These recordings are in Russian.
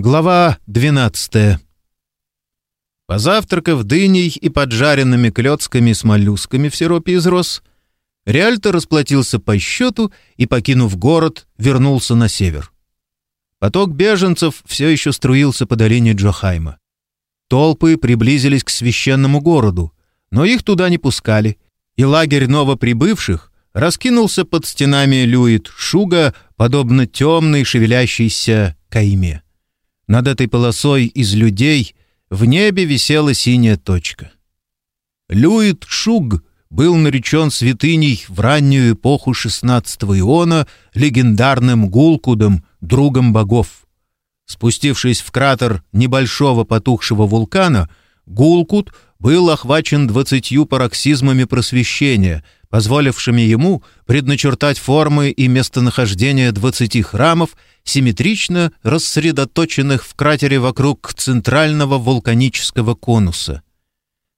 Глава 12. Позавтракав дыней и поджаренными клетками с моллюсками в сиропе из роз, Реальто расплатился по счету и, покинув город, вернулся на север. Поток беженцев все еще струился по долине Джохайма. Толпы приблизились к священному городу, но их туда не пускали, и лагерь новоприбывших раскинулся под стенами Люит-Шуга, подобно темной шевелящейся кайме. Над этой полосой из людей в небе висела синяя точка. Люид Шуг был наречен святыней в раннюю эпоху XVI иона легендарным Гулкудом, другом богов. Спустившись в кратер небольшого потухшего вулкана, Гулкуд был охвачен двадцатью пароксизмами просвещения, позволившими ему предначертать формы и местонахождение двадцати храмов симметрично рассредоточенных в кратере вокруг центрального вулканического конуса.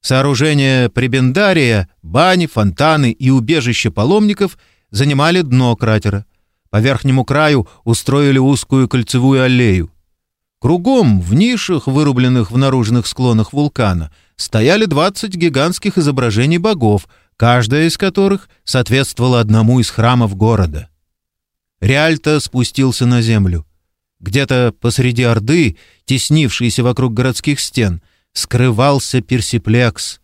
Сооружения прибендария, бани, фонтаны и убежища паломников занимали дно кратера. По верхнему краю устроили узкую кольцевую аллею. Кругом, в нишах, вырубленных в наружных склонах вулкана, стояли 20 гигантских изображений богов, каждая из которых соответствовала одному из храмов города. Реальто спустился на землю. Где-то посреди Орды, теснившейся вокруг городских стен, скрывался персиплекс.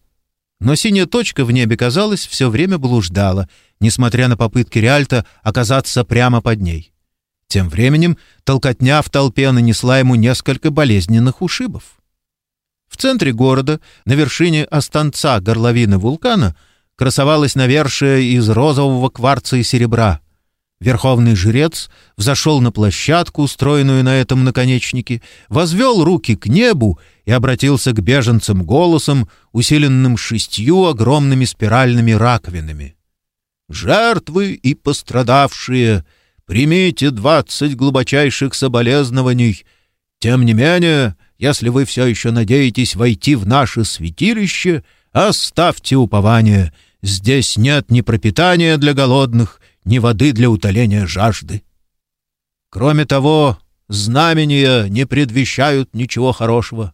Но синяя точка в небе, казалось, все время блуждала, несмотря на попытки Реальта оказаться прямо под ней. Тем временем толкотня в толпе нанесла ему несколько болезненных ушибов. В центре города, на вершине останца горловины вулкана, красовалась навершие из розового кварца и серебра — Верховный жрец взошел на площадку, устроенную на этом наконечнике, возвел руки к небу и обратился к беженцам голосом, усиленным шестью огромными спиральными раковинами. «Жертвы и пострадавшие, примите двадцать глубочайших соболезнований. Тем не менее, если вы все еще надеетесь войти в наше святилище, оставьте упование. Здесь нет ни пропитания для голодных, ни воды для утоления жажды. Кроме того, знамения не предвещают ничего хорошего.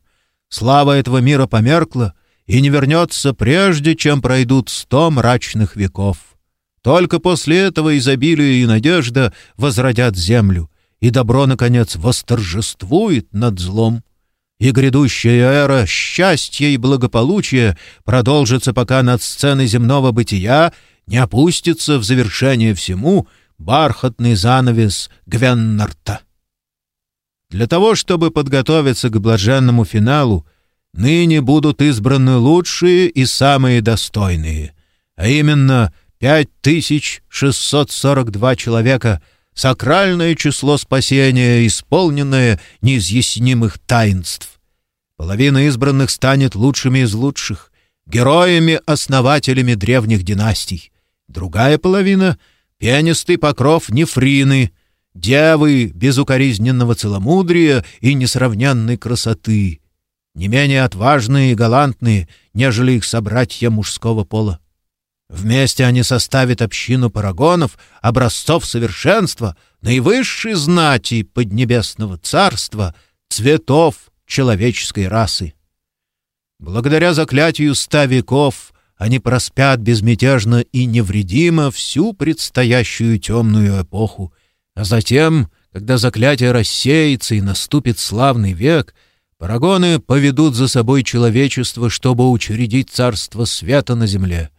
Слава этого мира померкла и не вернется прежде, чем пройдут сто мрачных веков. Только после этого изобилие и надежда возродят землю, и добро, наконец, восторжествует над злом. И грядущая эра счастья и благополучия продолжится, пока над сценой земного бытия не опустится в завершение всему бархатный занавес Гвеннарта. Для того, чтобы подготовиться к блаженному финалу, ныне будут избраны лучшие и самые достойные, а именно 5642 человека — сакральное число спасения, исполненное неизъяснимых таинств. Половина избранных станет лучшими из лучших, героями-основателями древних династий. Другая половина — пенистый покров нефрины, девы безукоризненного целомудрия и несравненной красоты, не менее отважные и галантные, нежели их собратья мужского пола. Вместе они составят общину парагонов, образцов совершенства, наивысшей знати поднебесного царства, цветов человеческой расы. Благодаря заклятию ста веков они проспят безмятежно и невредимо всю предстоящую темную эпоху. А затем, когда заклятие рассеется и наступит славный век, парагоны поведут за собой человечество, чтобы учредить царство света на земле.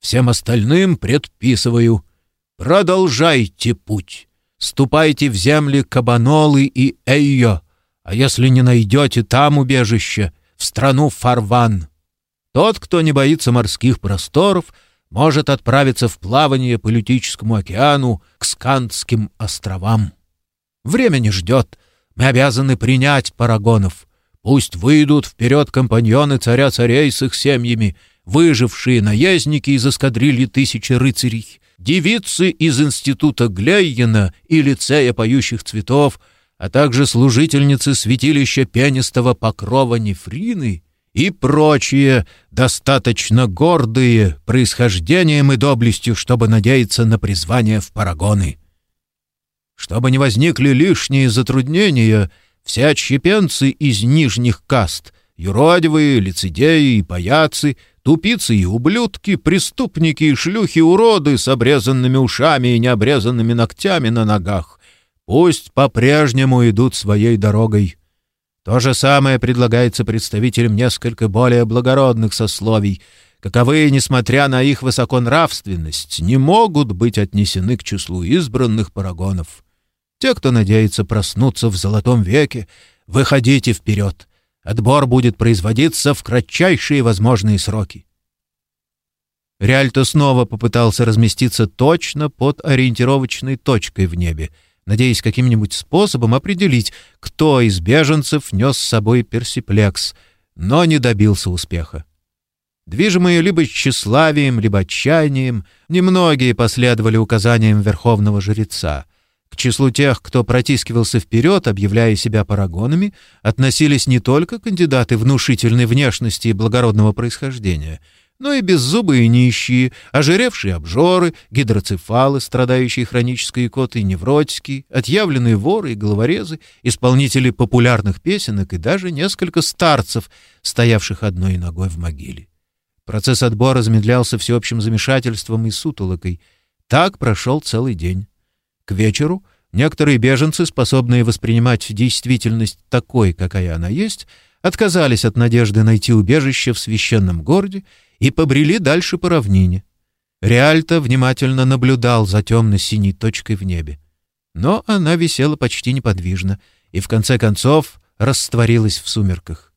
Всем остальным предписываю — продолжайте путь. Ступайте в земли Кабанолы и Эйо, а если не найдете там убежище, в страну Фарван — тот, кто не боится морских просторов, может отправиться в плавание по Лютическому океану к Скандским островам. Время не ждет. Мы обязаны принять парагонов. Пусть выйдут вперед компаньоны царя-царей с их семьями, выжившие наездники из эскадрильи тысячи рыцарей, девицы из института Глейена и лицея поющих цветов, а также служительницы святилища пенистого покрова Нефрины и прочие, достаточно гордые происхождением и доблестью, чтобы надеяться на призвание в парагоны. Чтобы не возникли лишние затруднения, все отщепенцы из нижних каст, юродивые, лицедеи и паяцы, тупицы и ублюдки, преступники и шлюхи-уроды с обрезанными ушами и необрезанными ногтями на ногах, пусть по-прежнему идут своей дорогой. То же самое предлагается представителям несколько более благородных сословий, каковые, несмотря на их высоконравственность, не могут быть отнесены к числу избранных парагонов. Те, кто надеется проснуться в золотом веке, выходите вперед. Отбор будет производиться в кратчайшие возможные сроки. Реальто снова попытался разместиться точно под ориентировочной точкой в небе, надеясь каким-нибудь способом определить, кто из беженцев нес с собой персиплекс, но не добился успеха. Движимые либо тщеславием, либо отчаянием, немногие последовали указаниям верховного жреца. К числу тех, кто протискивался вперед, объявляя себя парагонами, относились не только кандидаты внушительной внешности и благородного происхождения, но и беззубые нищие, ожиревшие обжоры, гидроцефалы, страдающие хронической икотой, невротики, отъявленные воры и головорезы, исполнители популярных песенок и даже несколько старцев, стоявших одной ногой в могиле. Процесс отбора замедлялся всеобщим замешательством и сутолокой. Так прошел целый день. К вечеру некоторые беженцы, способные воспринимать действительность такой, какая она есть, отказались от надежды найти убежище в священном городе и побрели дальше по равнине. Реальто внимательно наблюдал за темно-синей точкой в небе. Но она висела почти неподвижно и, в конце концов, растворилась в сумерках.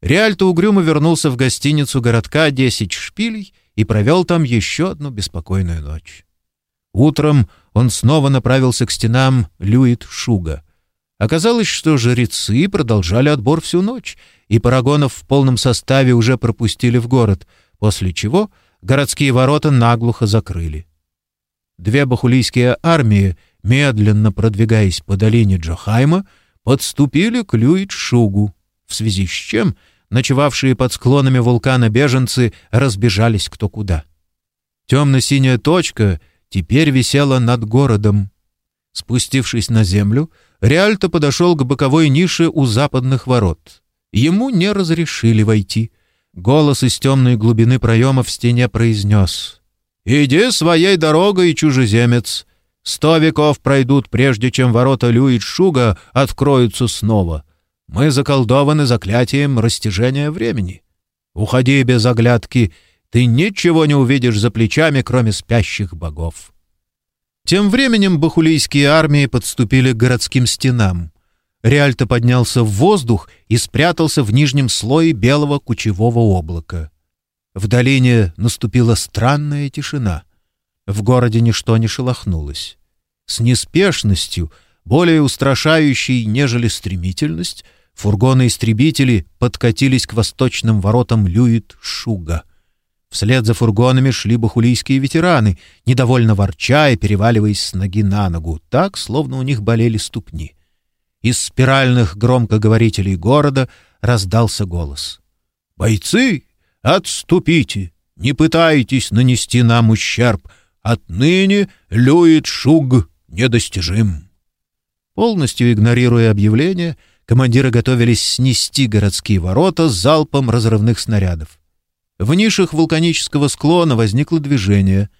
Реальто угрюмо вернулся в гостиницу городка «Десять шпилей» и провел там еще одну беспокойную ночь. Утром он снова направился к стенам Люит-Шуга. Оказалось, что жрецы продолжали отбор всю ночь, и парагонов в полном составе уже пропустили в город, после чего городские ворота наглухо закрыли. Две бахулийские армии, медленно продвигаясь по долине Джохайма, подступили к Люит-Шугу, в связи с чем — ночевавшие под склонами вулкана беженцы разбежались кто куда. Темно-синяя точка теперь висела над городом. Спустившись на землю, Реальто подошел к боковой нише у западных ворот. Ему не разрешили войти. Голос из темной глубины проема в стене произнес. «Иди своей дорогой, чужеземец. Сто веков пройдут, прежде чем ворота Люид-Шуга откроются снова. Мы заколдованы заклятием растяжения времени. Уходи без оглядки, ты ничего не увидишь за плечами, кроме спящих богов». Тем временем бахулийские армии подступили к городским стенам. Реальто поднялся в воздух и спрятался в нижнем слое белого кучевого облака. В долине наступила странная тишина. В городе ничто не шелохнулось. С неспешностью, более устрашающей, нежели стремительность, фургоны-истребители подкатились к восточным воротам Люит-Шуга. Вслед за фургонами шли бахулийские ветераны, недовольно ворча и переваливаясь с ноги на ногу, так, словно у них болели ступни. Из спиральных громкоговорителей города раздался голос. «Бойцы, отступите! Не пытайтесь нанести нам ущерб! Отныне Люит-Шуг недостижим!» Полностью игнорируя объявление, командиры готовились снести городские ворота залпом разрывных снарядов. В нишах вулканического склона возникло движение.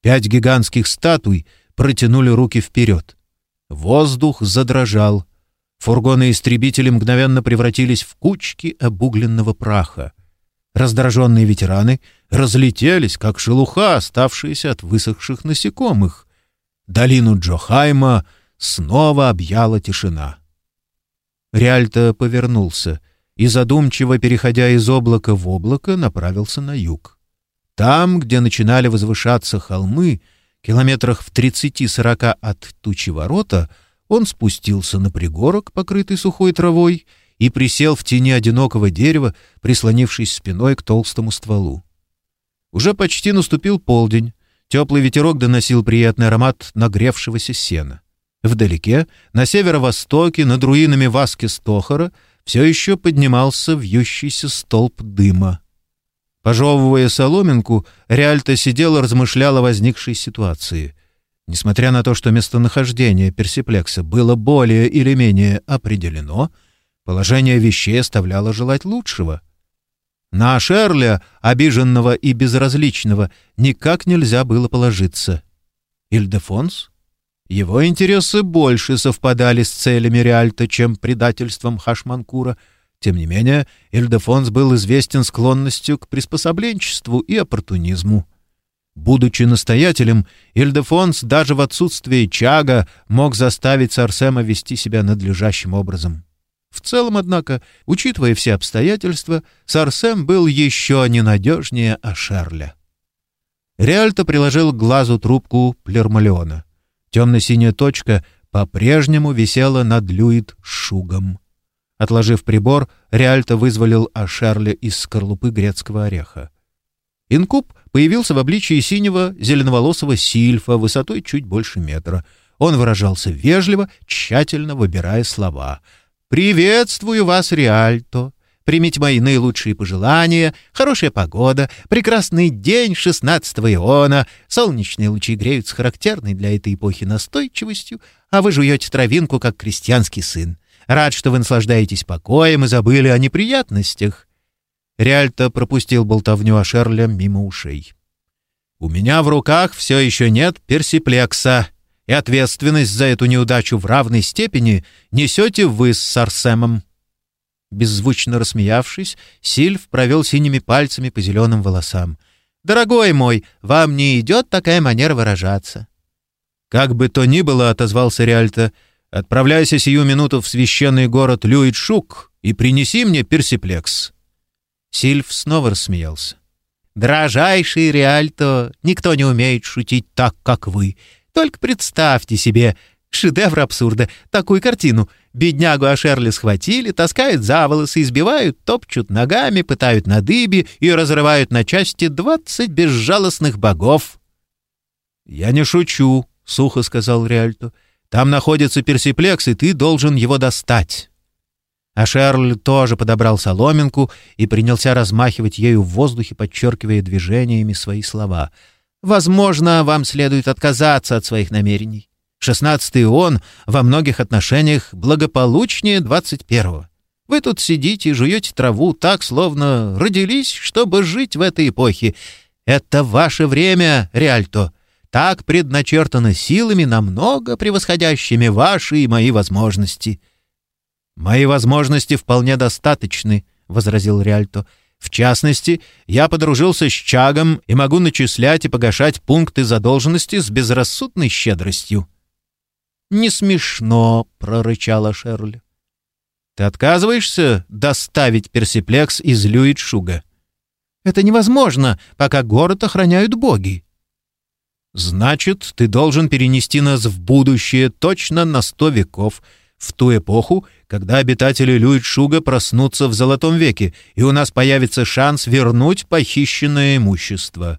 Пять гигантских статуй протянули руки вперед. Воздух задрожал. Фургоны-истребители мгновенно превратились в кучки обугленного праха. Раздраженные ветераны разлетелись, как шелуха, оставшиеся от высохших насекомых. Долину Джохайма снова объяла тишина. Реальто повернулся и, задумчиво переходя из облака в облако, направился на юг. Там, где начинали возвышаться холмы, километрах в тридцати-сорока от тучи ворота, он спустился на пригорок, покрытый сухой травой, и присел в тени одинокого дерева, прислонившись спиной к толстому стволу. Уже почти наступил полдень. Теплый ветерок доносил приятный аромат нагревшегося сена. Вдалеке, на северо-востоке, над руинами Васки Стохора, все еще поднимался вьющийся столб дыма. Пожевывая соломинку, Реальто сидел и размышлял о возникшей ситуации. Несмотря на то, что местонахождение персиплекса было более или менее определено, положение вещей оставляло желать лучшего. На Шерля, обиженного и безразличного, никак нельзя было положиться. Ильдефонс? Его интересы больше совпадали с целями Реальта, чем предательством Хашманкура. Тем не менее, Ильдефонс был известен склонностью к приспособленчеству и оппортунизму. Будучи настоятелем, Ильдефонс даже в отсутствие Чага мог заставить Сарсема вести себя надлежащим образом. В целом, однако, учитывая все обстоятельства, Сарсем был еще ненадежнее Ашерля. Реальто приложил к глазу трубку плермалеона. Темно-синяя точка по-прежнему висела над Люид шугом. Отложив прибор, Реальто вызволил Ашерля из скорлупы грецкого ореха. Инкуб появился в обличии синего зеленоволосого сильфа высотой чуть больше метра. Он выражался вежливо, тщательно выбирая слова. «Приветствую вас, Риальто! Примите мои наилучшие пожелания. Хорошая погода, прекрасный день 16 иона, солнечные лучи греют с характерной для этой эпохи настойчивостью, а вы жуете травинку, как крестьянский сын. Рад, что вы наслаждаетесь покоем и забыли о неприятностях. Реальто пропустил болтовню о Шерля мимо ушей. «У меня в руках все еще нет персиплекса, и ответственность за эту неудачу в равной степени несете вы с Сарсемом». Беззвучно рассмеявшись, Сильв провел синими пальцами по зеленым волосам. «Дорогой мой, вам не идет такая манера выражаться». «Как бы то ни было», — отозвался Реальто, — «отправляйся сию минуту в священный город Люид-Шук и принеси мне персиплекс». Сильв снова рассмеялся. «Дрожайший Реальто, никто не умеет шутить так, как вы. Только представьте себе, шедевр абсурда, такую картину. Беднягу Ашерли схватили, таскают за волосы, избивают, топчут ногами, пытают на дыбе и разрывают на части двадцать безжалостных богов». «Я не шучу», — сухо сказал Реальто. «Там находится персиплекс, и ты должен его достать». А Шерль тоже подобрал соломинку и принялся размахивать ею в воздухе, подчеркивая движениями свои слова. «Возможно, вам следует отказаться от своих намерений. Шестнадцатый он во многих отношениях благополучнее двадцать первого. Вы тут сидите и жуете траву так, словно родились, чтобы жить в этой эпохе. Это ваше время, Реальто. Так предначертано силами, намного превосходящими ваши и мои возможности». «Мои возможности вполне достаточны», — возразил Риальто. «В частности, я подружился с Чагом и могу начислять и погашать пункты задолженности с безрассудной щедростью». «Не смешно», — прорычала Шерль. «Ты отказываешься доставить персиплекс из Люитшуга?» «Это невозможно, пока город охраняют боги». «Значит, ты должен перенести нас в будущее точно на сто веков», в ту эпоху, когда обитатели Люитшуга проснутся в Золотом веке, и у нас появится шанс вернуть похищенное имущество.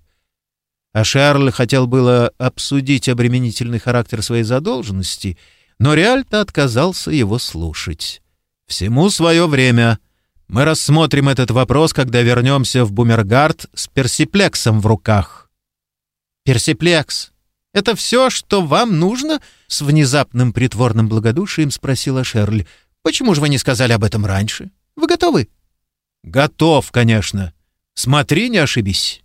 А Шарль хотел было обсудить обременительный характер своей задолженности, но Реальто отказался его слушать. «Всему свое время. Мы рассмотрим этот вопрос, когда вернемся в Бумергард с персиплексом в руках». «Персиплекс», это все, что вам нужно?» — с внезапным притворным благодушием спросила Шерль. «Почему же вы не сказали об этом раньше? Вы готовы?» «Готов, конечно. Смотри, не ошибись».